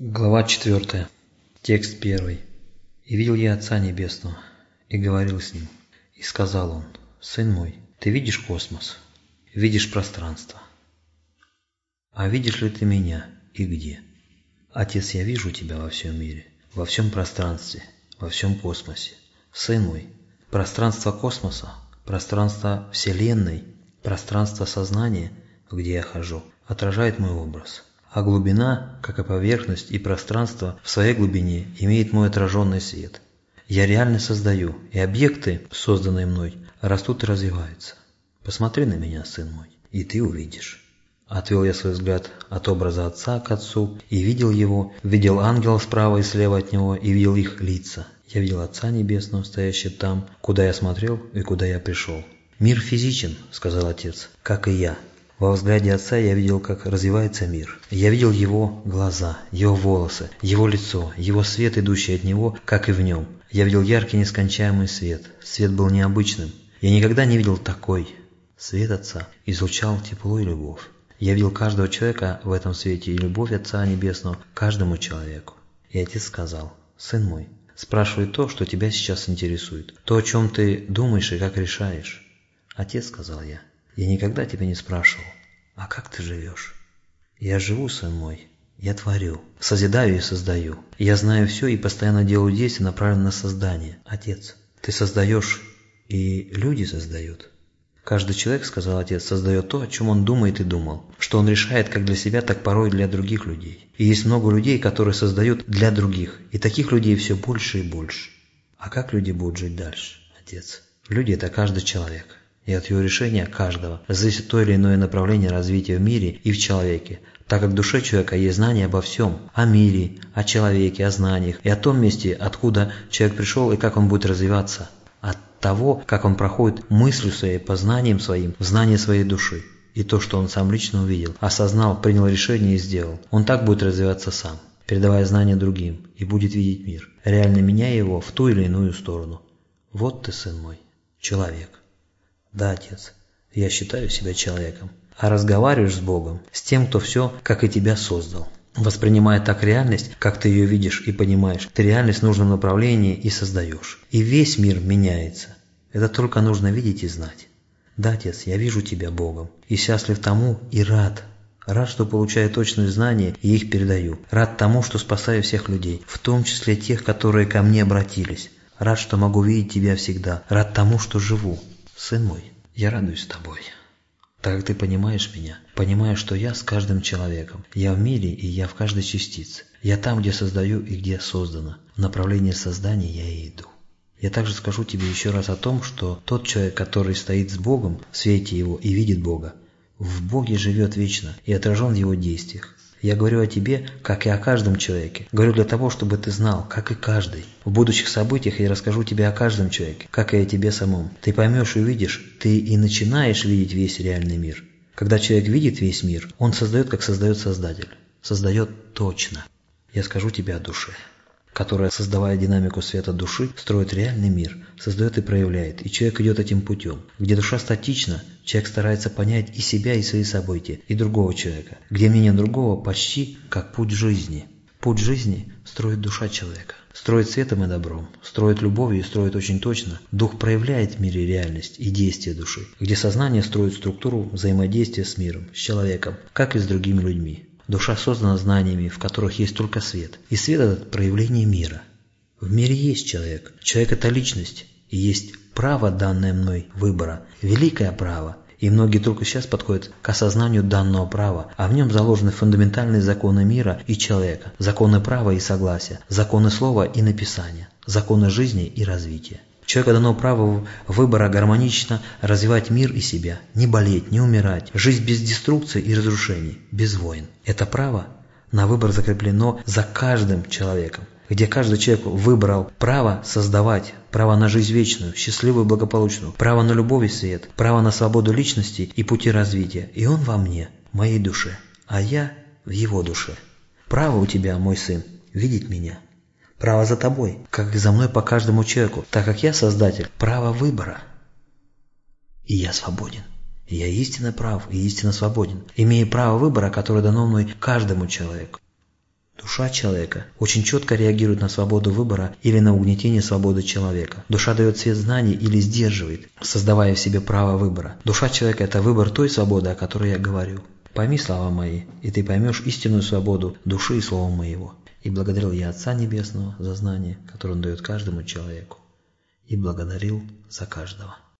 Глава 4. Текст 1. «И видел я Отца Небесного, и говорил с Ним, и сказал Он, Сын мой, ты видишь космос, видишь пространство. А видишь ли ты меня и где? Отец, я вижу тебя во всем мире, во всем пространстве, во всем космосе. Сын мой, пространство космоса, пространство Вселенной, пространство сознания, где я хожу, отражает мой образ» а глубина, как и поверхность и пространство, в своей глубине имеет мой отраженный свет. Я реально создаю, и объекты, созданные мной, растут и развиваются. Посмотри на меня, сын мой, и ты увидишь. Отвел я свой взгляд от образа отца к отцу и видел его, видел ангела справа и слева от него и видел их лица. Я видел Отца Небесного, стоящего там, куда я смотрел и куда я пришел. «Мир физичен», — сказал Отец, — «как и я. Во взгляде отца я видел, как развивается мир. Я видел его глаза, его волосы, его лицо, его свет, идущий от него, как и в нем. Я видел яркий нескончаемый свет. Свет был необычным. Я никогда не видел такой. Свет отца излучал тепло и любовь. Я видел каждого человека в этом свете и любовь Отца Небесного каждому человеку. И Отец сказал, «Сын мой, спрашивай то, что тебя сейчас интересует, то, о чем ты думаешь и как решаешь». «Отец», — сказал я, я никогда тебя не спрашивал, а как ты живешь? Я живу, сын мой, я творю, созидаю и создаю. Я знаю все и постоянно делаю действия, направленные на создание. Отец, ты создаешь, и люди создают. Каждый человек, сказал отец, создает то, о чем он думает и думал, что он решает как для себя, так порой для других людей. И есть много людей, которые создают для других, и таких людей все больше и больше. А как люди будут жить дальше, отец? Люди – это каждый человек и от его решения каждого зависит то или иное направление развития в мире и в человеке, так как в душе человека есть знание обо всем, о мире, о человеке, о знаниях и о том месте, откуда человек пришел и как он будет развиваться, от того, как он проходит мыслью своей, познанием своим, в знание своей души. И то, что он сам лично увидел, осознал, принял решение и сделал, он так будет развиваться сам, передавая знания другим, и будет видеть мир, реально меняя его в ту или иную сторону. Вот ты, сын мой, человек. Да, отец, я считаю себя человеком. А разговариваешь с Богом, с тем, кто все, как и тебя создал. Воспринимая так реальность, как ты ее видишь и понимаешь, ты реальность в нужном направлении и создаешь. И весь мир меняется. Это только нужно видеть и знать. Да, Отец, я вижу Тебя Богом, и счастлив тому, и рад. Рад, что получаю точные знания и их передаю. Рад тому, что спасаю всех людей, в том числе тех, которые ко мне обратились. Рад, что могу видеть Тебя всегда. Рад тому, что живу. Сын мой, я радуюсь тобой. Так ты понимаешь меня, понимаешь, что я с каждым человеком. Я в мире, и я в каждой частице. Я там, где создаю и где создано. В направлении создания я и иду. Я также скажу тебе еще раз о том, что тот человек, который стоит с Богом в свете Его и видит Бога, в Боге живет вечно и отражен в Его действиях. Я говорю о тебе, как и о каждом человеке. Говорю для того, чтобы ты знал, как и каждый. В будущих событиях я расскажу тебе о каждом человеке, как и о тебе самом. Ты поймешь и увидишь, ты и начинаешь видеть весь реальный мир. Когда человек видит весь мир, он создает, как создает Создатель. Создает точно. Я скажу тебе о душе которая, создавая динамику света души, строит реальный мир, создает и проявляет, и человек идет этим путем. Где душа статична, человек старается понять и себя, и свои события, и другого человека. Где мнение другого почти как путь жизни. Путь жизни строит душа человека. Строит светом и добром, строит любовью и строит очень точно. Дух проявляет в мире реальность и действия души, где сознание строит структуру взаимодействия с миром, с человеком, как и с другими людьми. Душа создана знаниями, в которых есть только свет. И свет – это проявление мира. В мире есть человек. Человек – это личность. И есть право, данное мной, выбора. Великое право. И многие только сейчас подходят к осознанию данного права, а в нем заложены фундаментальные законы мира и человека, законы права и согласия, законы слова и написания, законы жизни и развития. Человеку дано право выбора гармонично развивать мир и себя, не болеть, не умирать, жить без деструкции и разрушений, без войн. Это право на выбор закреплено за каждым человеком, где каждый человек выбрал право создавать, право на жизнь вечную, счастливую благополучную, право на любовь и свет, право на свободу личности и пути развития. И он во мне, моей душе, а я в его душе. Право у тебя, мой сын, видеть меня. Право за тобой, как и за мной по каждому человеку, так как я создатель, право выбора. И я свободен. Я истинно прав и истинно свободен, имея право выбора, которое дано мной каждому человеку. Душа человека очень четко реагирует на свободу выбора или на угнетение свободы человека. Душа дает свет знаний или сдерживает, создавая в себе право выбора. Душа человека – это выбор той свободы, о которой я говорю. Пойми слова мои, и ты поймешь истинную свободу души и слова моего. И благодарил я Отца Небесного за знание, которое Он дает каждому человеку. И благодарил за каждого.